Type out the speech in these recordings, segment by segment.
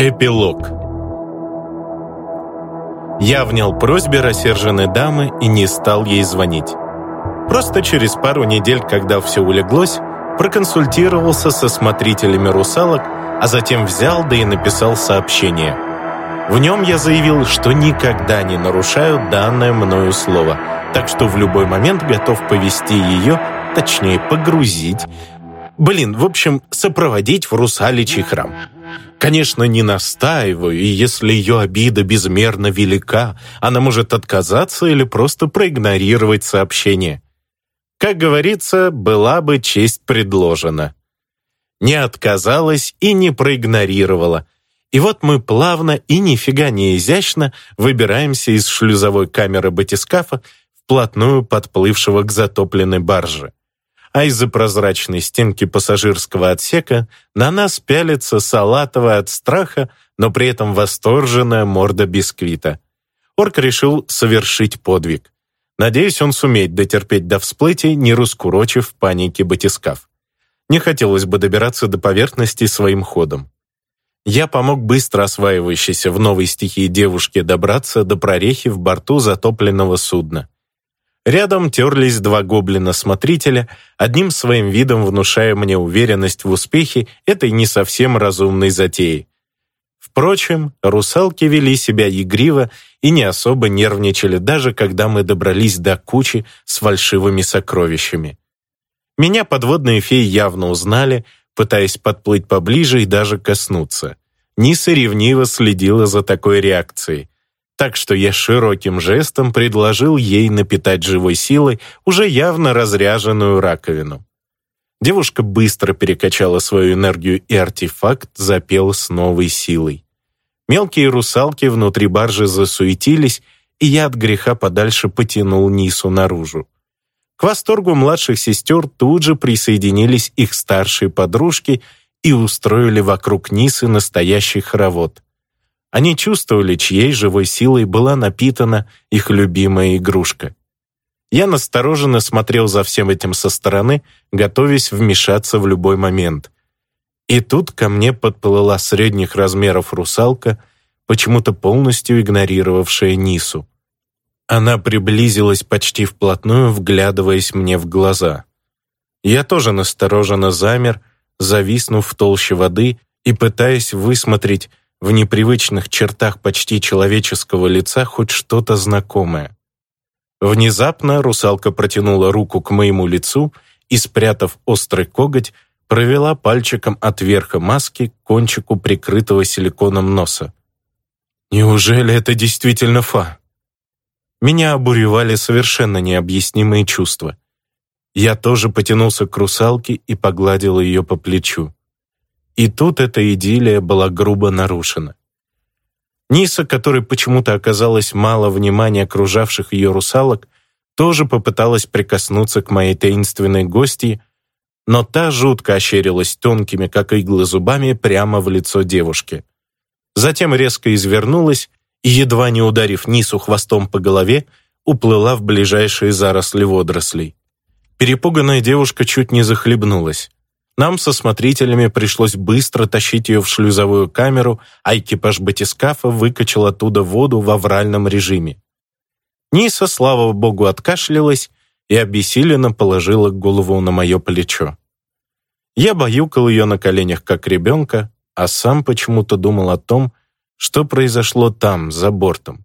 Эпилог Я внял просьбе рассерженной дамы и не стал ей звонить. Просто через пару недель, когда все улеглось, проконсультировался со смотрителями русалок, а затем взял да и написал сообщение. В нем я заявил, что никогда не нарушаю данное мною слово, так что в любой момент готов повести ее, точнее погрузить, блин, в общем, сопроводить в русаличий храм. Конечно, не настаиваю, и если ее обида безмерно велика, она может отказаться или просто проигнорировать сообщение. Как говорится, была бы честь предложена. Не отказалась и не проигнорировала. И вот мы плавно и нифига не изящно выбираемся из шлюзовой камеры батискафа вплотную подплывшего к затопленной барже а из-за прозрачной стенки пассажирского отсека на нас пялится салатовая от страха, но при этом восторженная морда бисквита. Орк решил совершить подвиг. Надеюсь, он сумеет дотерпеть до всплытия, не раскурочив в панике батискаф. Не хотелось бы добираться до поверхности своим ходом. Я помог быстро осваивающейся в новой стихии девушке добраться до прорехи в борту затопленного судна. Рядом терлись два гоблина-смотрителя, одним своим видом внушая мне уверенность в успехе этой не совсем разумной затеи. Впрочем, русалки вели себя игриво и не особо нервничали, даже когда мы добрались до кучи с фальшивыми сокровищами. Меня подводные феи явно узнали, пытаясь подплыть поближе и даже коснуться. Ниса ревниво следила за такой реакцией так что я широким жестом предложил ей напитать живой силой уже явно разряженную раковину. Девушка быстро перекачала свою энергию, и артефакт запел с новой силой. Мелкие русалки внутри баржи засуетились, и я от греха подальше потянул Нису наружу. К восторгу младших сестер тут же присоединились их старшие подружки и устроили вокруг Нисы настоящий хоровод. Они чувствовали, чьей живой силой была напитана их любимая игрушка. Я настороженно смотрел за всем этим со стороны, готовясь вмешаться в любой момент. И тут ко мне подплыла средних размеров русалка, почему-то полностью игнорировавшая Нису. Она приблизилась почти вплотную, вглядываясь мне в глаза. Я тоже настороженно замер, зависнув в толще воды и пытаясь высмотреть, в непривычных чертах почти человеческого лица хоть что-то знакомое. Внезапно русалка протянула руку к моему лицу и, спрятав острый коготь, провела пальчиком от верха маски к кончику прикрытого силиконом носа. «Неужели это действительно Фа?» Меня обуревали совершенно необъяснимые чувства. Я тоже потянулся к русалке и погладил ее по плечу. И тут эта идиллия была грубо нарушена. Ниса, которой почему-то оказалось мало внимания окружавших ее русалок, тоже попыталась прикоснуться к моей таинственной гости, но та жутко ощерилась тонкими, как иглы, зубами прямо в лицо девушки. Затем резко извернулась и, едва не ударив Нису хвостом по голове, уплыла в ближайшие заросли водорослей. Перепуганная девушка чуть не захлебнулась. Нам со смотрителями пришлось быстро тащить ее в шлюзовую камеру, а экипаж батискафа выкачал оттуда воду в авральном режиме. Ниса, слава богу, откашлялась и обессиленно положила голову на мое плечо. Я баюкал ее на коленях, как ребенка, а сам почему-то думал о том, что произошло там, за бортом.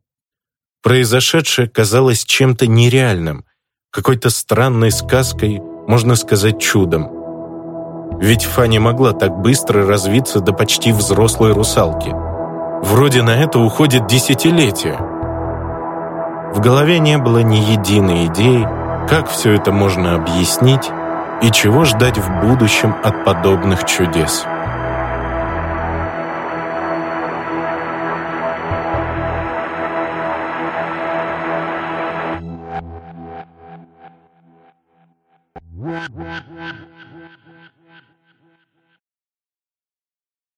Произошедшее казалось чем-то нереальным, какой-то странной сказкой, можно сказать, чудом. Ведь Фанни могла так быстро развиться до почти взрослой русалки. Вроде на это уходит десятилетия. В голове не было ни единой идеи, как все это можно объяснить и чего ждать в будущем от подобных чудес.